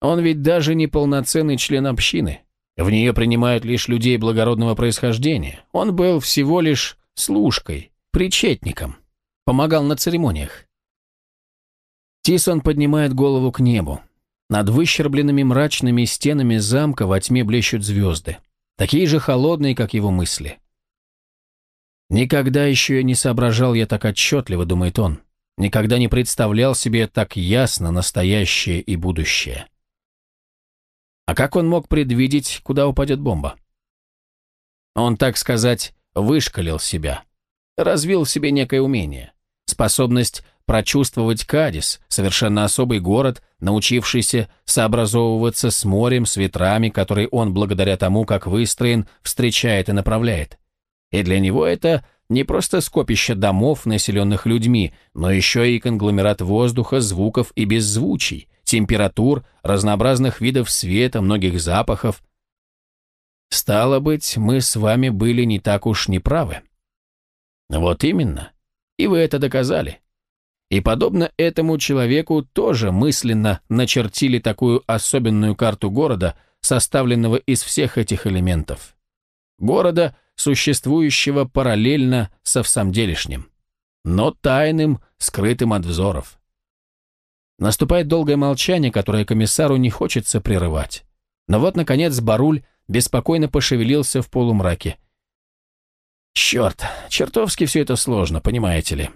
Он ведь даже не полноценный член общины. В нее принимают лишь людей благородного происхождения. Он был всего лишь служкой, причетником. Помогал на церемониях. Тисон поднимает голову к небу. Над выщербленными мрачными стенами замка во тьме блещут звезды. Такие же холодные, как его мысли. Никогда еще не соображал я так отчетливо, думает он. Никогда не представлял себе так ясно настоящее и будущее. А как он мог предвидеть, куда упадет бомба? Он, так сказать, вышкалил себя, развил в себе некое умение, способность прочувствовать Кадис, совершенно особый город, научившийся сообразовываться с морем, с ветрами, которые он, благодаря тому, как выстроен, встречает и направляет. И для него это не просто скопище домов, населенных людьми, но еще и конгломерат воздуха, звуков и беззвучий, температур, разнообразных видов света, многих запахов. Стало быть, мы с вами были не так уж неправы. Вот именно. И вы это доказали. И подобно этому человеку тоже мысленно начертили такую особенную карту города, составленного из всех этих элементов. Города, существующего параллельно со всамделишним, но тайным, скрытым от взоров. Наступает долгое молчание, которое комиссару не хочется прерывать. Но вот, наконец, Баруль беспокойно пошевелился в полумраке. «Черт, чертовски все это сложно, понимаете ли.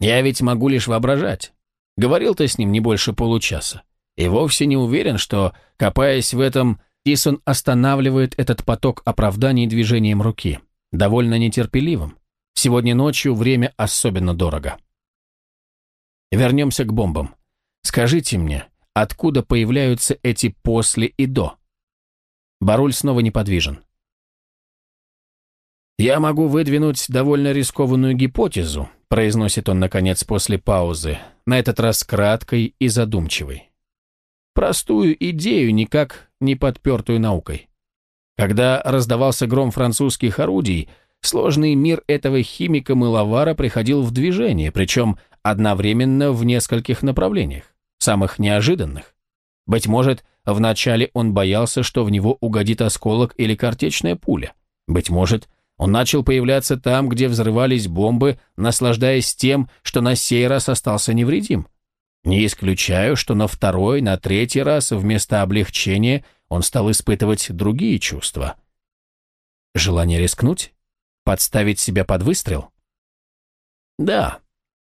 Я ведь могу лишь воображать. Говорил-то с ним не больше получаса. И вовсе не уверен, что, копаясь в этом, Тисон останавливает этот поток оправданий движением руки. Довольно нетерпеливым. Сегодня ночью время особенно дорого. Вернемся к бомбам. Скажите мне, откуда появляются эти после и до? Баруль снова неподвижен. «Я могу выдвинуть довольно рискованную гипотезу», произносит он, наконец, после паузы, на этот раз краткой и задумчивой. Простую идею, никак не подпертую наукой. Когда раздавался гром французских орудий, сложный мир этого химика-мыловара приходил в движение, причем одновременно в нескольких направлениях, самых неожиданных. Быть может, вначале он боялся, что в него угодит осколок или картечная пуля. Быть может, он начал появляться там, где взрывались бомбы, наслаждаясь тем, что на сей раз остался невредим. Не исключаю, что на второй, на третий раз вместо облегчения он стал испытывать другие чувства. Желание рискнуть? Подставить себя под выстрел? Да.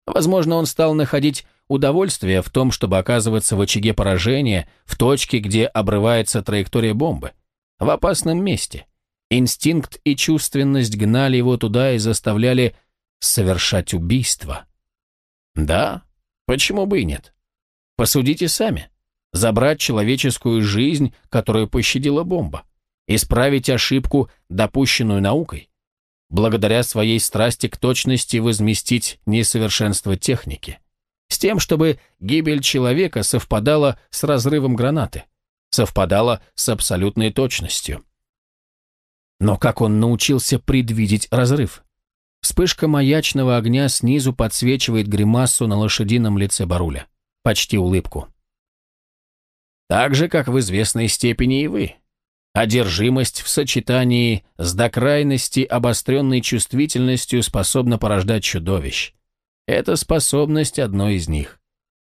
Возможно, он стал находить удовольствие в том, чтобы оказываться в очаге поражения, в точке, где обрывается траектория бомбы, в опасном месте. Инстинкт и чувственность гнали его туда и заставляли совершать убийство. Да, почему бы и нет? Посудите сами. Забрать человеческую жизнь, которую пощадила бомба. Исправить ошибку, допущенную наукой. Благодаря своей страсти к точности возместить несовершенство техники. С тем, чтобы гибель человека совпадала с разрывом гранаты. Совпадала с абсолютной точностью. Но как он научился предвидеть разрыв? Вспышка маячного огня снизу подсвечивает гримасу на лошадином лице Баруля. Почти улыбку. Так же, как в известной степени и вы. Одержимость в сочетании с до крайности обостренной чувствительностью способна порождать чудовищ. Эта способность одной из них.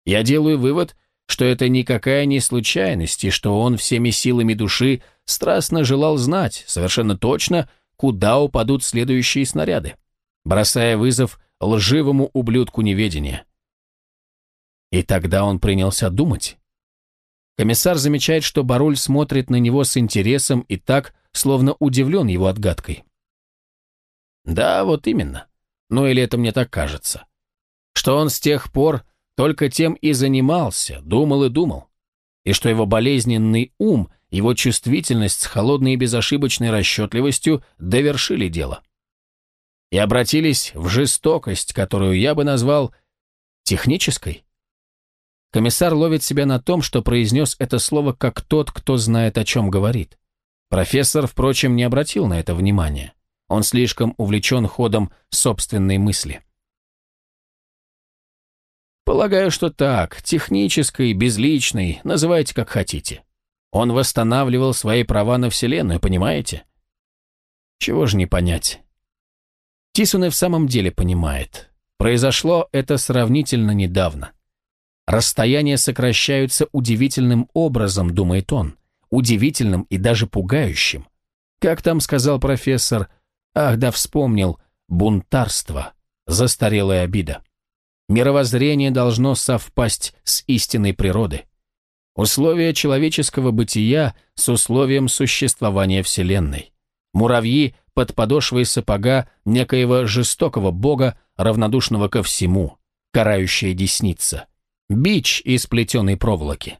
Я делаю вывод, что это никакая не случайность, и что он всеми силами души страстно желал знать, совершенно точно, куда упадут следующие снаряды, бросая вызов лживому ублюдку неведения. И тогда он принялся думать. Комиссар замечает, что Баруль смотрит на него с интересом и так, словно удивлен его отгадкой. Да, вот именно. Ну или это мне так кажется. Что он с тех пор только тем и занимался, думал и думал. И что его болезненный ум, его чувствительность с холодной и безошибочной расчетливостью довершили дело. И обратились в жестокость, которую я бы назвал технической. Комиссар ловит себя на том, что произнес это слово как тот, кто знает, о чем говорит. Профессор, впрочем, не обратил на это внимания. Он слишком увлечен ходом собственной мысли. Полагаю, что так, технической, безличной, называйте как хотите. Он восстанавливал свои права на Вселенную, понимаете? Чего же не понять? Тисон и в самом деле понимает. Произошло это сравнительно недавно. Расстояния сокращаются удивительным образом, думает он. Удивительным и даже пугающим. Как там сказал профессор, ах да вспомнил, бунтарство, застарелая обида. Мировоззрение должно совпасть с истинной природы. Условия человеческого бытия с условием существования Вселенной. Муравьи под подошвой сапога некоего жестокого бога, равнодушного ко всему, карающая десница. Бич из плетеной проволоки.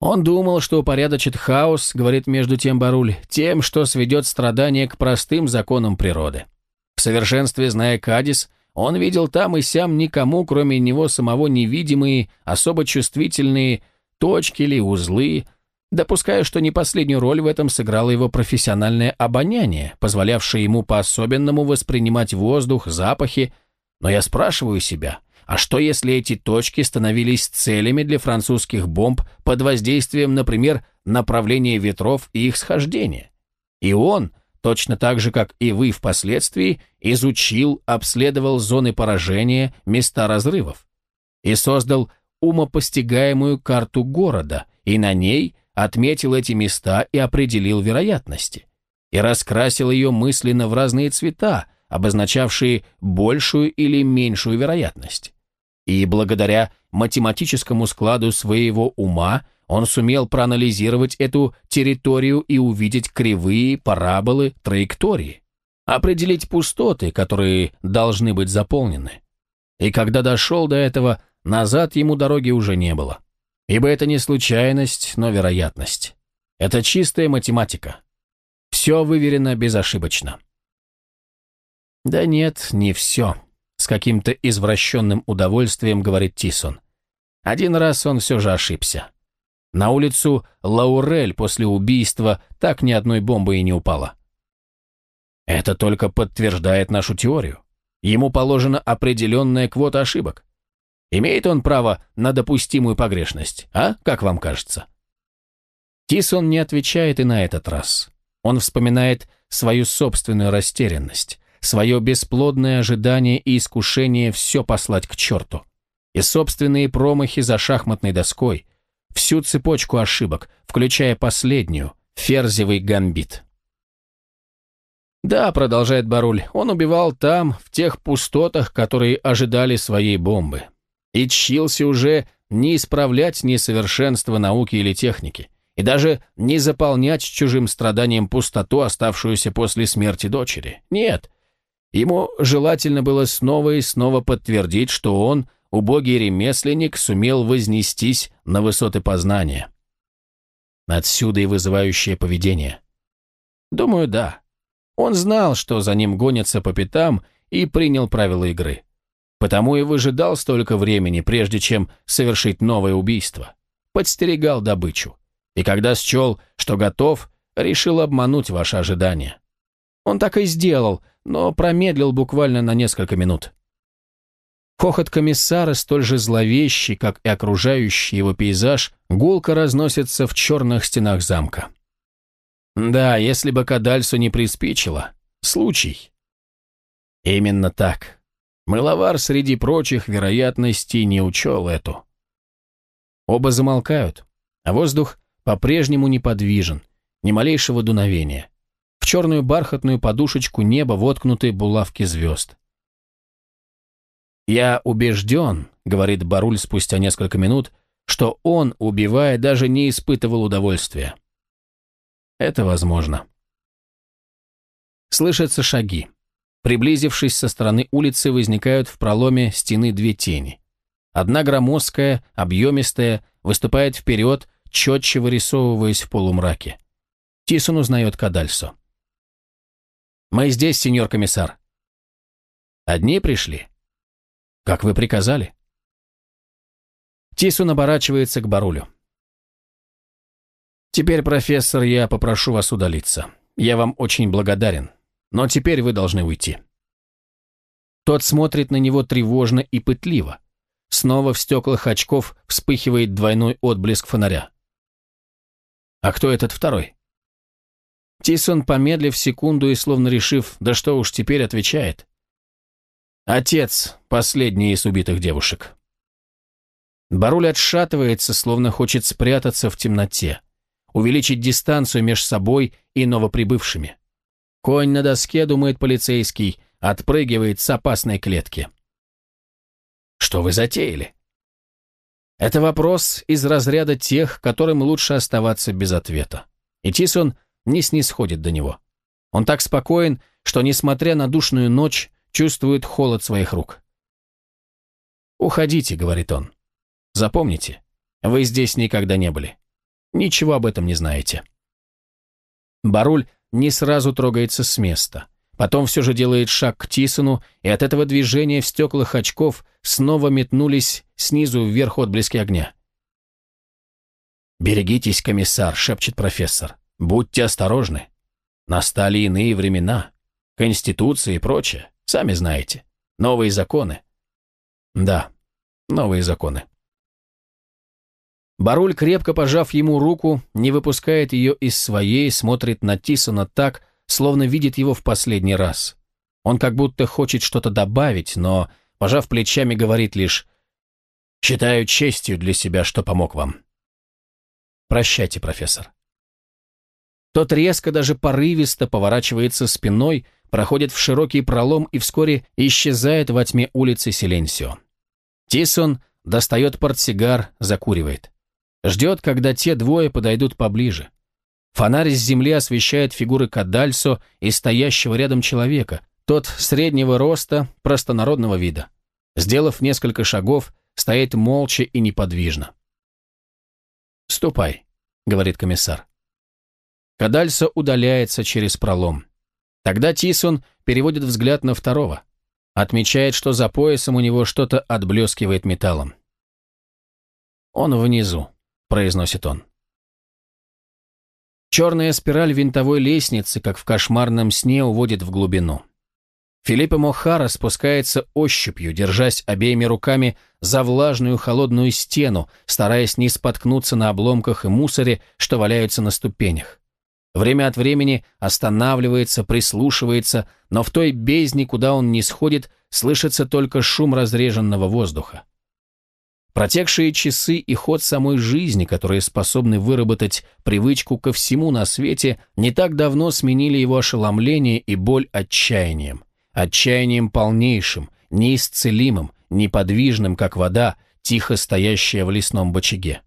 Он думал, что упорядочит хаос, говорит между тем Баруль, тем, что сведет страдания к простым законам природы. В совершенстве зная Кадис, он видел там и сям никому, кроме него самого, невидимые, особо чувствительные точки или узлы, допуская, что не последнюю роль в этом сыграло его профессиональное обоняние, позволявшее ему по-особенному воспринимать воздух, запахи. Но я спрашиваю себя, а что если эти точки становились целями для французских бомб под воздействием, например, направления ветров и их схождения? И он, точно так же, как и вы впоследствии, изучил, обследовал зоны поражения, места разрывов и создал умопостигаемую карту города, и на ней отметил эти места и определил вероятности, и раскрасил ее мысленно в разные цвета, обозначавшие большую или меньшую вероятность. И благодаря математическому складу своего ума он сумел проанализировать эту территорию и увидеть кривые, параболы, траектории, определить пустоты, которые должны быть заполнены. И когда дошел до этого, назад ему дороги уже не было. Ибо это не случайность, но вероятность. Это чистая математика. Все выверено безошибочно. Да нет, не все. С каким-то извращенным удовольствием говорит Тисон. Один раз он все же ошибся. На улицу Лаурель после убийства так ни одной бомбы и не упало. Это только подтверждает нашу теорию. Ему положена определенная квота ошибок. Имеет он право на допустимую погрешность, а? Как вам кажется? Тисон не отвечает и на этот раз. Он вспоминает свою собственную растерянность, свое бесплодное ожидание и искушение все послать к черту, и собственные промахи за шахматной доской, всю цепочку ошибок, включая последнюю, ферзевый гамбит. «Да», — продолжает Баруль, — «он убивал там, в тех пустотах, которые ожидали своей бомбы. И чился уже не исправлять несовершенство науки или техники, и даже не заполнять чужим страданием пустоту, оставшуюся после смерти дочери. Нет, ему желательно было снова и снова подтвердить, что он — убогий ремесленник сумел вознестись на высоты познания. Отсюда и вызывающее поведение. Думаю, да. Он знал, что за ним гонятся по пятам, и принял правила игры. Потому и выжидал столько времени, прежде чем совершить новое убийство. Подстерегал добычу. И когда счел, что готов, решил обмануть ваши ожидания. Он так и сделал, но промедлил буквально на несколько минут. Хохот комиссара, столь же зловещий, как и окружающий его пейзаж, гулко разносится в черных стенах замка. Да, если бы Кадальсу не приспичило. Случай. Именно так. Мыловар среди прочих вероятностей не учел эту. Оба замолкают, а воздух по-прежнему неподвижен, ни малейшего дуновения. Черную бархатную подушечку неба воткнуты булавки звезд. «Я убежден», — говорит Баруль спустя несколько минут, что он, убивая, даже не испытывал удовольствия. Это возможно. Слышатся шаги. Приблизившись со стороны улицы, возникают в проломе стены две тени. Одна громоздкая, объемистая, выступает вперед, четче вырисовываясь в полумраке. Тисон узнает Кадальсо. «Мы здесь, сеньор комиссар». «Одни пришли?» «Как вы приказали?» Тисун оборачивается к Барулю. «Теперь, профессор, я попрошу вас удалиться. Я вам очень благодарен. Но теперь вы должны уйти». Тот смотрит на него тревожно и пытливо. снова в стеклах очков вспыхивает двойной отблеск фонаря. А кто этот второй? Тисон, помедлив секунду и словно решив, да что уж теперь, отвечает. Отец, последний из убитых девушек. Баруль отшатывается, словно хочет спрятаться в темноте, увеличить дистанцию между собой и новоприбывшими. Конь на доске, думает полицейский, отпрыгивает с опасной клетки. Что вы затеяли? Это вопрос из разряда тех, которым лучше оставаться без ответа. И Тисон не снисходит до него. Он так спокоен, что, несмотря на душную ночь, чувствует холод своих рук. «Уходите», — говорит он. «Запомните, вы здесь никогда не были. Ничего об этом не знаете». Баруль не сразу трогается с места. Потом все же делает шаг к Тисону, и от этого движения в стеклах очков снова метнулись снизу вверх отблески огня. «Берегитесь, комиссар», — шепчет профессор. «Будьте осторожны. Настали иные времена. Конституция и прочее. Сами знаете. Новые законы». «Да, новые законы». Баруль, крепко пожав ему руку, не выпускает ее из своей, смотрит на Тисона так, словно видит его в последний раз. Он как будто хочет что-то добавить, но, пожав плечами, говорит лишь «Считаю честью для себя, что помог вам». «Прощайте, профессор». Тот резко, даже порывисто поворачивается спиной, проходит в широкий пролом и вскоре исчезает во тьме улицы Силенсио. Тисон достает портсигар, закуривает. Ждет, когда те двое подойдут поближе. Фонарь с земли освещает фигуры Кадальсо и стоящего рядом человека, тот среднего роста, простонародного вида. Сделав несколько шагов, стоит молча и неподвижно. «Ступай», — говорит комиссар. Кадальсо удаляется через пролом. Тогда Тисон переводит взгляд на второго. Отмечает, что за поясом у него что-то отблескивает металлом. «Он внизу», — произносит он. Черная спираль винтовой лестницы, как в кошмарном сне, уводит в глубину. Филиппа Мохара спускается ощупью, держась обеими руками за влажную холодную стену, стараясь не споткнуться на обломках и мусоре, что валяются на ступенях. Время от времени останавливается, прислушивается, но в той бездне, куда он не сходит, слышится только шум разреженного воздуха. Протекшие часы и ход самой жизни, которые способны выработать привычку ко всему на свете, не так давно сменили его ошеломление и боль отчаянием. Отчаянием полнейшим, неисцелимым, неподвижным, как вода, тихо стоящая в лесном бочаге.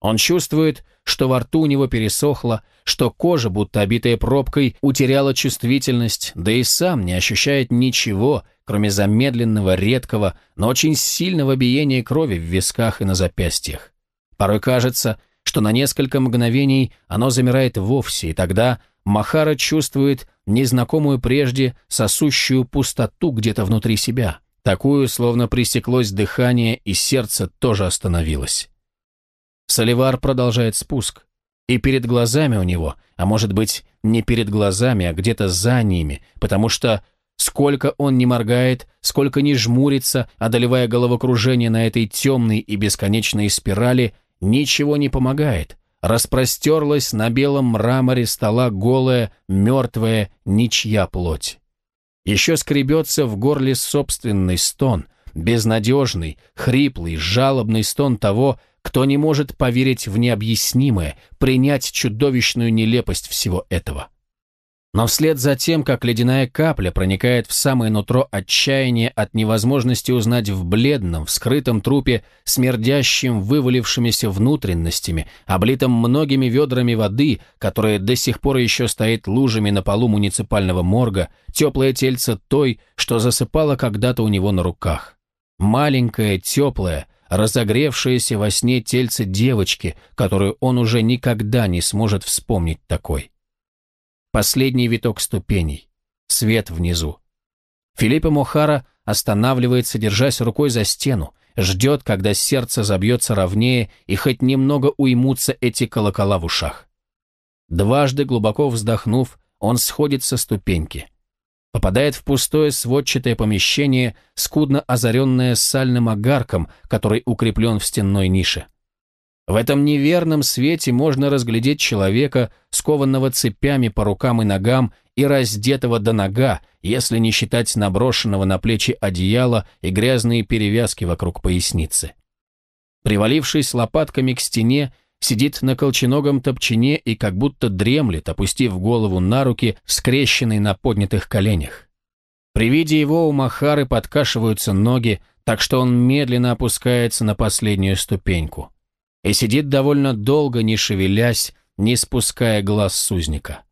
Он чувствует, что во рту у него пересохло, что кожа, будто обитая пробкой, утеряла чувствительность, да и сам не ощущает ничего, кроме замедленного, редкого, но очень сильного биения крови в висках и на запястьях. Порой кажется, что на несколько мгновений оно замирает вовсе, и тогда Махара чувствует незнакомую прежде сосущую пустоту где-то внутри себя, такую, словно пресеклось дыхание, и сердце тоже остановилось. Соливар продолжает спуск, и перед глазами у него, а может быть, не перед глазами, а где-то за ними, потому что Сколько он не моргает, сколько не жмурится, одолевая головокружение на этой темной и бесконечной спирали, ничего не помогает. Распростерлась на белом мраморе стола голая, мертвая, ничья плоть. Еще скребется в горле собственный стон, безнадежный, хриплый, жалобный стон того, кто не может поверить в необъяснимое, принять чудовищную нелепость всего этого. Но вслед за тем, как ледяная капля проникает в самое нутро отчаяния от невозможности узнать в бледном, вскрытом трупе, смердящим вывалившимися внутренностями, облитом многими ведрами воды, которая до сих пор еще стоит лужами на полу муниципального морга, теплое тельце той, что засыпало когда-то у него на руках. Маленькое, теплое, разогревшееся во сне тельце девочки, которую он уже никогда не сможет вспомнить такой. Последний виток ступеней. Свет внизу. Филиппа Мохара останавливается, держась рукой за стену, ждет, когда сердце забьется ровнее и хоть немного уймутся эти колокола в ушах. Дважды глубоко вздохнув, он сходит со ступеньки. Попадает в пустое сводчатое помещение, скудно озаренное сальным огарком, который укреплен в стенной нише. В этом неверном свете можно разглядеть человека, скованного цепями по рукам и ногам и раздетого до нога, если не считать наброшенного на плечи одеяла и грязные перевязки вокруг поясницы. Привалившись лопатками к стене, сидит на колченогом топчине и как будто дремлет, опустив голову на руки, скрещенной на поднятых коленях. При виде его у Махары подкашиваются ноги, так что он медленно опускается на последнюю ступеньку и сидит довольно долго, не шевелясь, не спуская глаз с узника.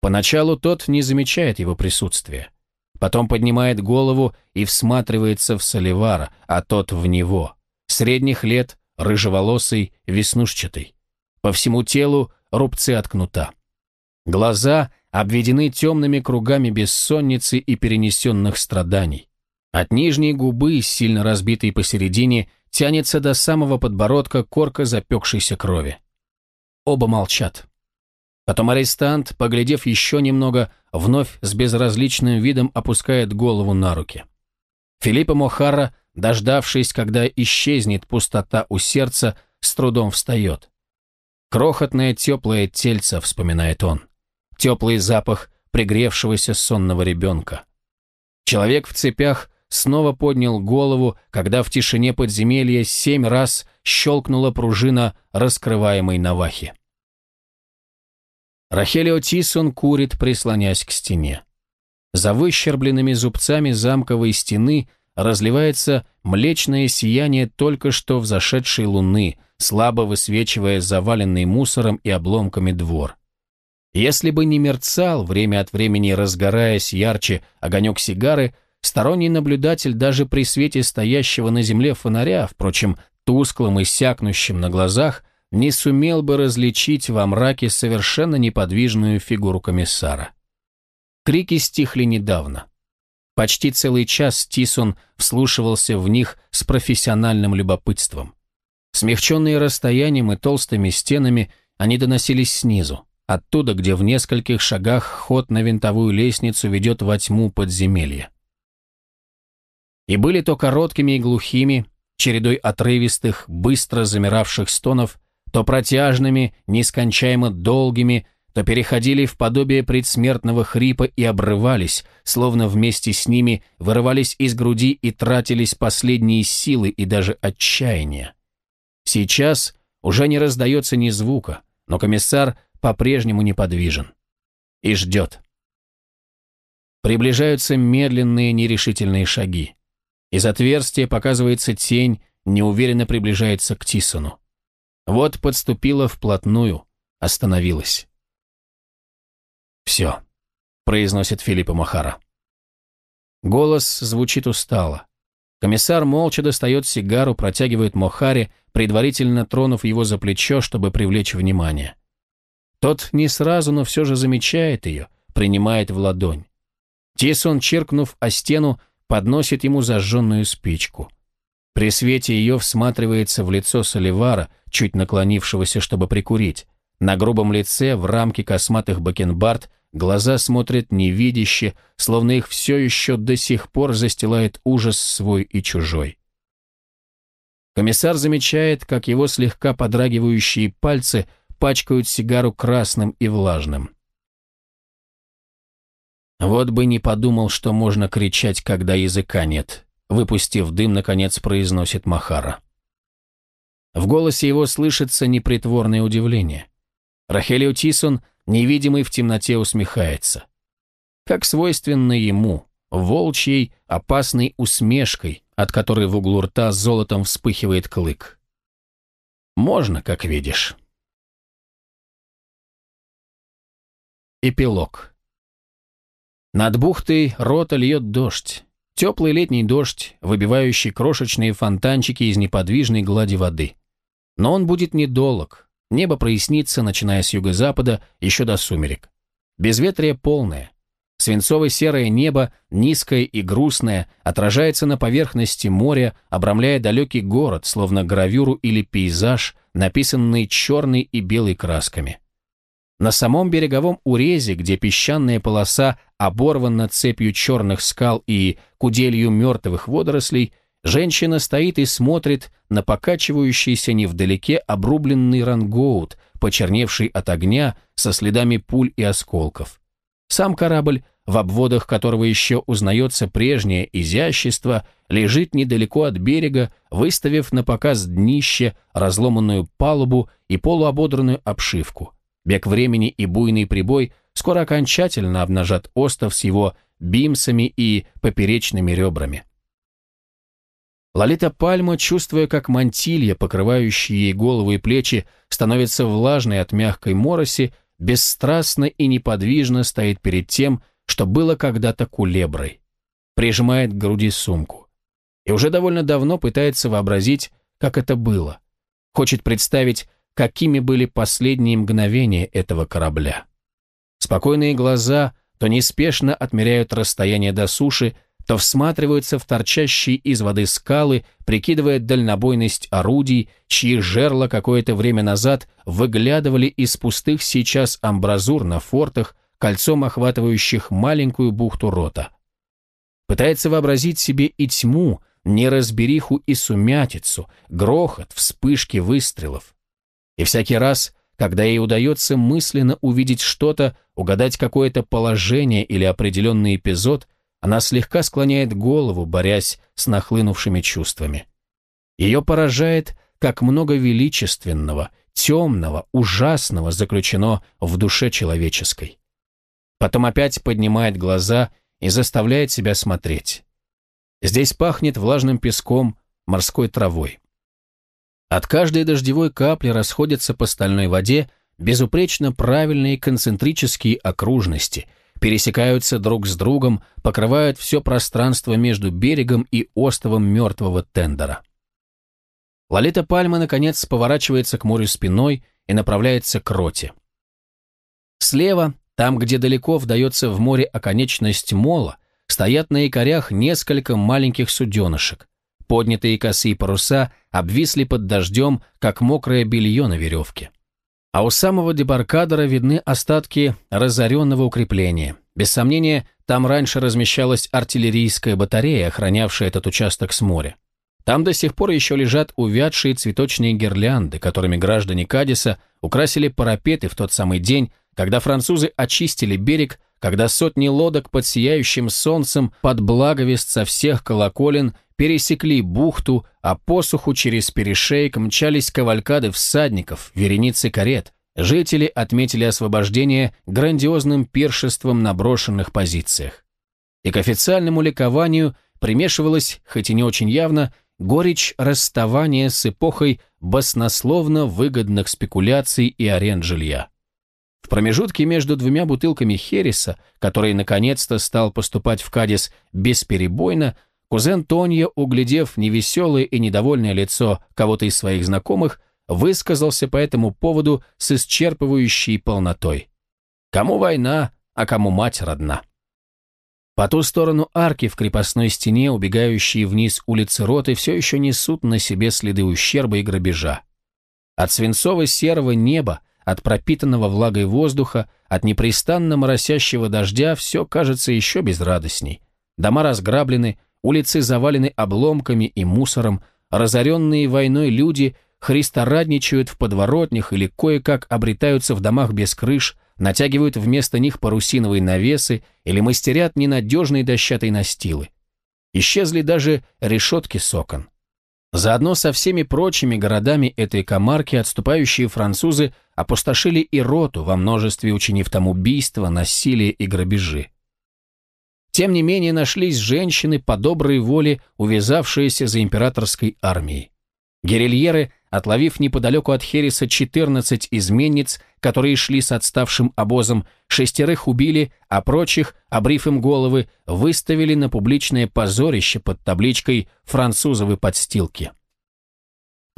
Поначалу тот не замечает его присутствия. Потом поднимает голову и всматривается в Соливара, а тот в него. Средних лет, рыжеволосый, веснушчатый. По всему телу рубцы от кнута. Глаза обведены темными кругами бессонницы и перенесенных страданий. От нижней губы, сильно разбитой посередине, тянется до самого подбородка корка запекшейся крови. Оба молчат. Потом арестант, поглядев еще немного, вновь с безразличным видом опускает голову на руки. Филиппа Мохара, дождавшись, когда исчезнет пустота у сердца, с трудом встает. Крохотное теплое тельце, вспоминает он. Теплый запах пригревшегося сонного ребенка. Человек в цепях снова поднял голову, когда в тишине подземелья семь раз щелкнула пружина раскрываемой навахи. Рахелио Тисон курит, прислонясь к стене. За выщербленными зубцами замковой стены разливается млечное сияние только что взошедшей луны, слабо высвечивая заваленный мусором и обломками двор. Если бы не мерцал, время от времени разгораясь ярче огонек сигары, Сторонний наблюдатель даже при свете стоящего на земле фонаря, впрочем, тусклым и сякнущим на глазах, не сумел бы различить во мраке совершенно неподвижную фигуру комиссара. Крики стихли недавно. Почти целый час Тисон вслушивался в них с профессиональным любопытством. Смягченные расстоянием и толстыми стенами, они доносились снизу, оттуда, где в нескольких шагах ход на винтовую лестницу ведет во тьму подземелья и были то короткими и глухими, чередой отрывистых, быстро замиравших стонов, то протяжными, нескончаемо долгими, то переходили в подобие предсмертного хрипа и обрывались, словно вместе с ними вырывались из груди и тратились последние силы и даже отчаяние. Сейчас уже не раздается ни звука, но комиссар по-прежнему неподвижен. И ждет. Приближаются медленные нерешительные шаги. Из отверстия показывается тень, неуверенно приближается к Тисону. Вот подступила вплотную, остановилась. «Все», — произносит Филиппа Махара. Голос звучит устало. Комиссар молча достает сигару, протягивает Мохаре, предварительно тронув его за плечо, чтобы привлечь внимание. Тот не сразу, но все же замечает ее, принимает в ладонь. Тисон, черкнув о стену, подносит ему зажженную спичку. При свете ее всматривается в лицо Соливара, чуть наклонившегося, чтобы прикурить. На грубом лице, в рамке косматых бакенбард, глаза смотрят невидяще, словно их все еще до сих пор застилает ужас свой и чужой. Комиссар замечает, как его слегка подрагивающие пальцы пачкают сигару красным и влажным. Вот бы не подумал, что можно кричать, когда языка нет. Выпустив дым, наконец произносит Махара. В голосе его слышится непритворное удивление. Рахелио Тисон, невидимый в темноте, усмехается. Как свойственно ему, волчьей, опасной усмешкой, от которой в углу рта золотом вспыхивает клык. Можно, как видишь. Эпилог. Над бухтой рота льет дождь. Теплый летний дождь, выбивающий крошечные фонтанчики из неподвижной глади воды. Но он будет недолг. Небо прояснится, начиная с юго-запада, еще до сумерек. Безветрие полное. Свинцово-серое небо, низкое и грустное, отражается на поверхности моря, обрамляя далекий город, словно гравюру или пейзаж, написанный черной и белой красками. На самом береговом урезе, где песчаная полоса оборвана цепью черных скал и куделью мертвых водорослей, женщина стоит и смотрит на покачивающийся невдалеке обрубленный рангоут, почерневший от огня со следами пуль и осколков. Сам корабль, в обводах которого еще узнается прежнее изящество, лежит недалеко от берега, выставив на показ днище, разломанную палубу и полуободранную обшивку – Бег времени и буйный прибой скоро окончательно обнажат остров с его бимсами и поперечными ребрами. Лолита Пальма, чувствуя, как мантилья, покрывающая ей голову и плечи, становится влажной от мягкой мороси, бесстрастно и неподвижно стоит перед тем, что было когда-то кулеброй. Прижимает к груди сумку. И уже довольно давно пытается вообразить, как это было. Хочет представить, какими были последние мгновения этого корабля. Спокойные глаза то неспешно отмеряют расстояние до суши, то всматриваются в торчащие из воды скалы, прикидывая дальнобойность орудий, чьи жерла какое-то время назад выглядывали из пустых сейчас амбразур на фортах, кольцом охватывающих маленькую бухту рота. Пытается вообразить себе и тьму, неразбериху и сумятицу, грохот, вспышки выстрелов. И всякий раз, когда ей удается мысленно увидеть что-то, угадать какое-то положение или определенный эпизод, она слегка склоняет голову, борясь с нахлынувшими чувствами. Ее поражает, как много величественного, темного, ужасного заключено в душе человеческой. Потом опять поднимает глаза и заставляет себя смотреть. Здесь пахнет влажным песком, морской травой. От каждой дождевой капли расходятся по стальной воде безупречно правильные концентрические окружности, пересекаются друг с другом, покрывают все пространство между берегом и островом мертвого тендера. Лолита Пальма, наконец, поворачивается к морю спиной и направляется к роте. Слева, там, где далеко вдается в море оконечность мола, стоят на якорях несколько маленьких суденышек, Поднятые косые паруса обвисли под дождем, как мокрое белье на веревке. А у самого дебаркадера видны остатки разоренного укрепления. Без сомнения, там раньше размещалась артиллерийская батарея, охранявшая этот участок с моря. Там до сих пор еще лежат увядшие цветочные гирлянды, которыми граждане Кадиса украсили парапеты в тот самый день, когда французы очистили берег когда сотни лодок под сияющим солнцем под благовест со всех колоколен пересекли бухту, а посуху через перешейк мчались кавалькады всадников, вереницы карет. Жители отметили освобождение грандиозным пиршеством на брошенных позициях. И к официальному ликованию примешивалась, хоть и не очень явно, горечь расставания с эпохой баснословно выгодных спекуляций и аренд жилья. В промежутке между двумя бутылками Хереса, который наконец-то стал поступать в Кадис бесперебойно, кузен Тонья, углядев невеселое и недовольное лицо кого-то из своих знакомых, высказался по этому поводу с исчерпывающей полнотой. Кому война, а кому мать родна. По ту сторону арки в крепостной стене, убегающие вниз улицы Роты, все еще несут на себе следы ущерба и грабежа. От свинцово-серого неба от пропитанного влагой воздуха, от непрестанно моросящего дождя все кажется еще безрадостней. Дома разграблены, улицы завалены обломками и мусором, разоренные войной люди христорадничают в подворотнях или кое-как обретаются в домах без крыш, натягивают вместо них парусиновые навесы или мастерят ненадежные дощатые настилы. Исчезли даже решетки с окон. Заодно со всеми прочими городами этой комарки отступающие французы опустошили и роту во множестве учинив там убийства, насилие и грабежи. Тем не менее нашлись женщины по доброй воле, увязавшиеся за императорской армией. Герильеры, отловив неподалеку от Хереса 14 изменниц, которые шли с отставшим обозом, шестерых убили, а прочих, обрив им головы, выставили на публичное позорище под табличкой «Французовы подстилки».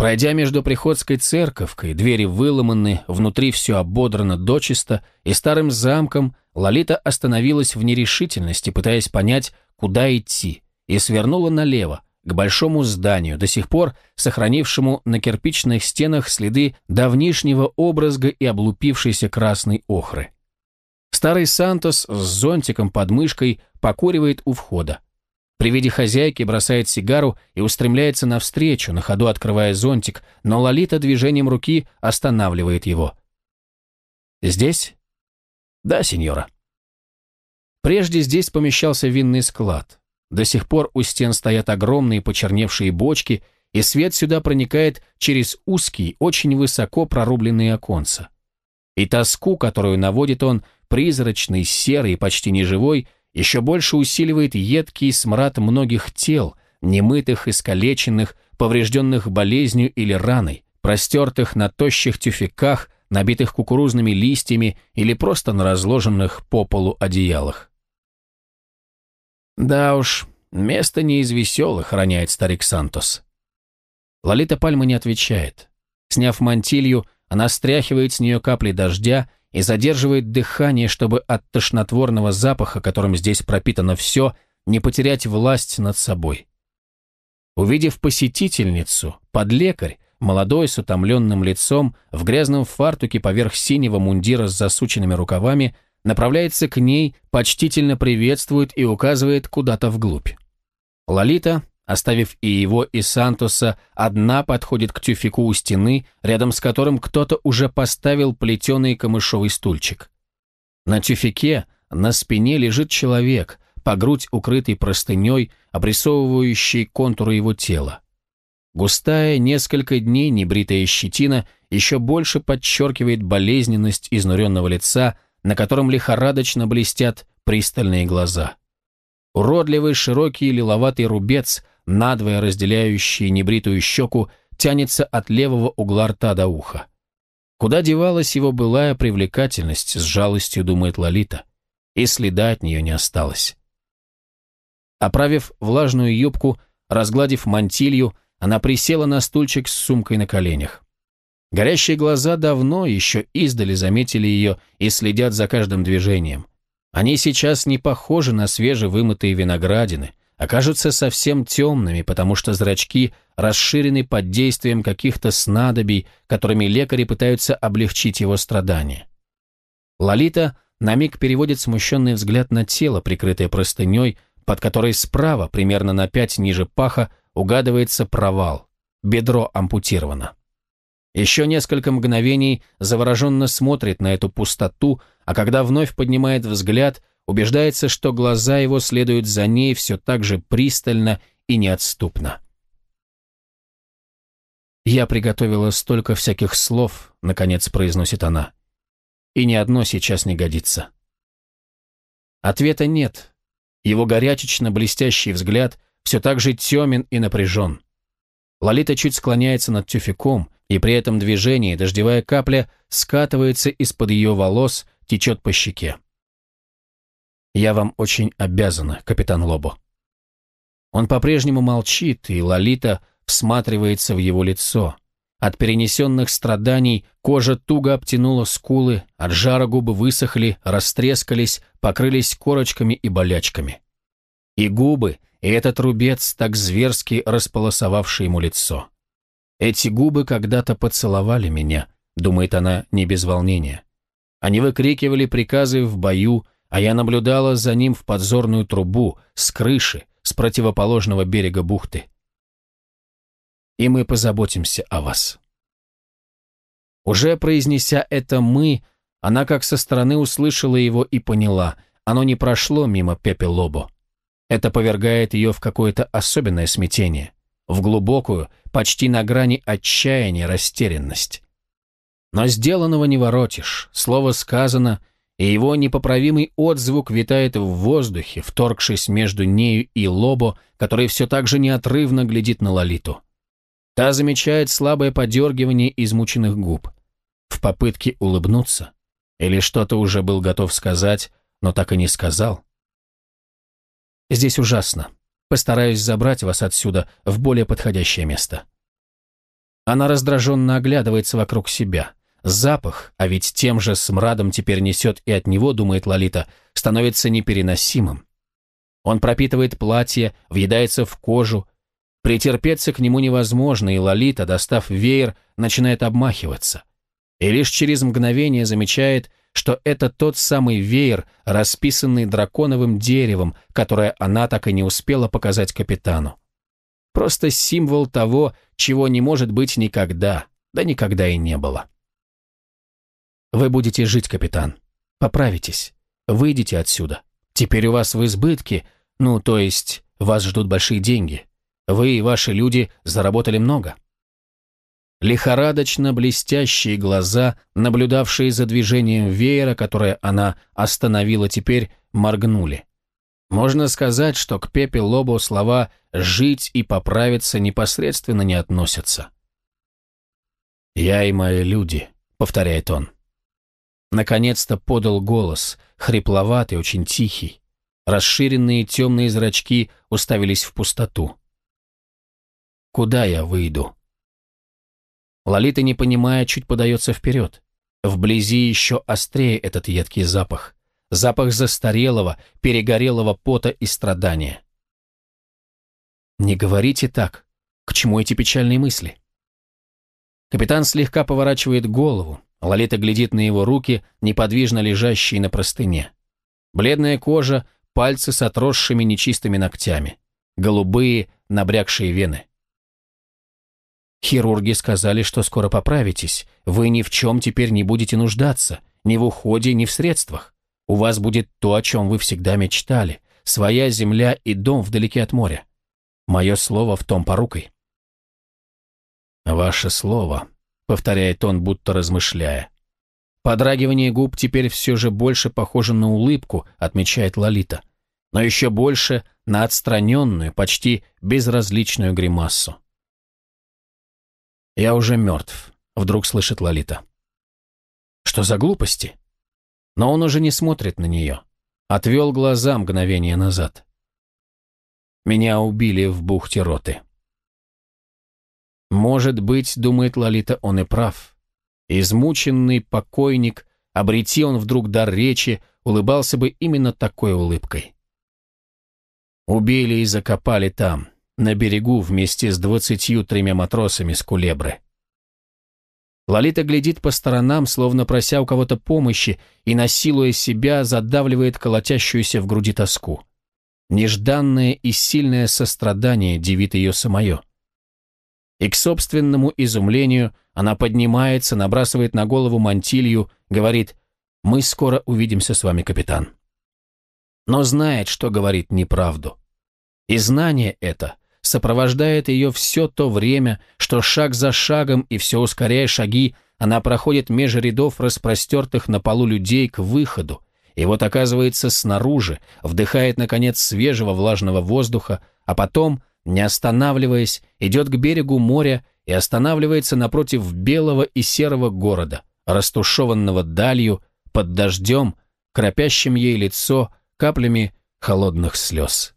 Пройдя между приходской церковкой, двери выломаны, внутри все ободрано дочисто, и старым замком, Лолита остановилась в нерешительности, пытаясь понять, куда идти, и свернула налево, к большому зданию, до сих пор сохранившему на кирпичных стенах следы давнишнего образга и облупившейся красной охры. Старый Сантос с зонтиком под мышкой покуривает у входа. При виде хозяйки бросает сигару и устремляется навстречу, на ходу открывая зонтик, но Лолита движением руки останавливает его. «Здесь?» «Да, сеньора». Прежде здесь помещался винный склад. До сих пор у стен стоят огромные почерневшие бочки, и свет сюда проникает через узкие, очень высоко прорубленные оконца. И тоску, которую наводит он, призрачный, серый, почти неживой, еще больше усиливает едкий смрад многих тел, немытых, искалеченных, поврежденных болезнью или раной, простертых на тощих тюфяках, набитых кукурузными листьями или просто на разложенных по полу одеялах. Да уж, место не из веселых, роняет старик Сантос. Лолита Пальма не отвечает. Сняв мантилью, она стряхивает с нее капли дождя и задерживает дыхание, чтобы от тошнотворного запаха, которым здесь пропитано все, не потерять власть над собой. Увидев посетительницу, подлекарь, молодой с утомленным лицом, в грязном фартуке поверх синего мундира с засученными рукавами, направляется к ней, почтительно приветствует и указывает куда-то вглубь. Лолита, оставив и его, и Сантоса, одна подходит к тюфику у стены, рядом с которым кто-то уже поставил плетеный камышовый стульчик. На тюфике на спине лежит человек, по грудь укрытый простыней, обрисовывающий контуры его тела. Густая, несколько дней небритая щетина еще больше подчеркивает болезненность изнуренного лица, на котором лихорадочно блестят пристальные глаза. Уродливый широкий лиловатый рубец, надвое разделяющий небритую щеку, тянется от левого угла рта до уха. Куда девалась его былая привлекательность, с жалостью думает Лолита, и следа от нее не осталось. Оправив влажную юбку, разгладив мантилью, она присела на стульчик с сумкой на коленях. Горящие глаза давно еще издали заметили ее и следят за каждым движением. Они сейчас не похожи на свежевымытые виноградины, а кажутся совсем темными, потому что зрачки расширены под действием каких-то снадобий, которыми лекари пытаются облегчить его страдания. Лолита на миг переводит смущенный взгляд на тело, прикрытое простыней, под которой справа, примерно на пять ниже паха, угадывается провал. Бедро ампутировано. Еще несколько мгновений завороженно смотрит на эту пустоту, а когда вновь поднимает взгляд, убеждается, что глаза его следуют за ней все так же пристально и неотступно. «Я приготовила столько всяких слов», — наконец произносит она. «И ни одно сейчас не годится». Ответа нет. Его горячечно-блестящий взгляд все так же темен и напряжен. Лолита чуть склоняется над тюфяком, и при этом движении дождевая капля скатывается из-под ее волос, течет по щеке. «Я вам очень обязана, капитан Лобо». Он по-прежнему молчит, и Лолита всматривается в его лицо. От перенесенных страданий кожа туго обтянула скулы, от жара губы высохли, растрескались, покрылись корочками и болячками. И губы, и этот рубец, так зверски располосовавший ему лицо. Эти губы когда-то поцеловали меня, думает она не без волнения. Они выкрикивали приказы в бою, а я наблюдала за ним в подзорную трубу, с крыши, с противоположного берега бухты. И мы позаботимся о вас. Уже произнеся это «мы», она как со стороны услышала его и поняла, оно не прошло мимо Пепе Лобо. Это повергает ее в какое-то особенное смятение в глубокую, почти на грани отчаяния растерянность. Но сделанного не воротишь, слово сказано, и его непоправимый отзвук витает в воздухе, вторгшись между нею и Лобо, который все так же неотрывно глядит на Лолиту. Та замечает слабое подергивание измученных губ. В попытке улыбнуться, или что-то уже был готов сказать, но так и не сказал. «Здесь ужасно», Постараюсь забрать вас отсюда в более подходящее место». Она раздраженно оглядывается вокруг себя. Запах, а ведь тем же смрадом теперь несет и от него, думает Лолита, становится непереносимым. Он пропитывает платье, въедается в кожу. Претерпеться к нему невозможно, и Лолита, достав веер, начинает обмахиваться. И лишь через мгновение замечает, что это тот самый веер, расписанный драконовым деревом, которое она так и не успела показать капитану. Просто символ того, чего не может быть никогда, да никогда и не было. Вы будете жить, капитан. Поправитесь. Выйдите отсюда. Теперь у вас в избытке, ну, то есть, вас ждут большие деньги. Вы и ваши люди заработали много. Лихорадочно блестящие глаза, наблюдавшие за движением веера, которое она остановила теперь, моргнули. Можно сказать, что к Пепе Лобо слова «жить» и «поправиться» непосредственно не относятся. «Я и мои люди», — повторяет он. Наконец-то подал голос, хрипловатый, очень тихий. Расширенные темные зрачки уставились в пустоту. Куда я выйду? Лолита, не понимая, чуть подается вперед. Вблизи еще острее этот едкий запах. Запах застарелого, перегорелого пота и страдания. Не говорите так. К чему эти печальные мысли? Капитан слегка поворачивает голову. Лолита глядит на его руки, неподвижно лежащие на простыне. Бледная кожа, пальцы с отросшими нечистыми ногтями. Голубые, набрякшие вены. Хирурги сказали, что скоро поправитесь. Вы ни в чем теперь не будете нуждаться. Ни в уходе, ни в средствах. У вас будет то, о чем вы всегда мечтали. Своя земля и дом вдалеке от моря. Мое слово в том порукой. «Ваше слово», — повторяет он, будто размышляя. Подрагивание губ теперь все же больше похоже на улыбку, отмечает Лолита, но еще больше на отстраненную, почти безразличную гримассу. «Я уже мертв», — вдруг слышит Лолита. «Что за глупости?» Но он уже не смотрит на нее. Отвел глаза мгновение назад. «Меня убили в бухте роты». Может быть, думает Лолита, он и прав. Измученный покойник, обрети он вдруг дар речи, улыбался бы именно такой улыбкой. Убили и закопали там, на берегу вместе с двадцатью тремя матросами с кулебры. Лолита глядит по сторонам, словно прося у кого-то помощи, и, насилуя себя, задавливает колотящуюся в груди тоску. Нежданное и сильное сострадание дивит ее самое. И к собственному изумлению она поднимается, набрасывает на голову мантилью, говорит «Мы скоро увидимся с вами, капитан». Но знает, что говорит неправду. И знание это сопровождает ее все то время, что шаг за шагом и все ускоряя шаги, она проходит меж рядов распростертых на полу людей к выходу, и вот оказывается снаружи, вдыхает, наконец, свежего влажного воздуха, а потом, не останавливаясь, идет к берегу моря и останавливается напротив белого и серого города, растушеванного далью, под дождем, кропящим ей лицо каплями холодных слез.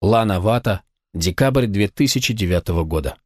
Лана Вата, декабрь 2009 года.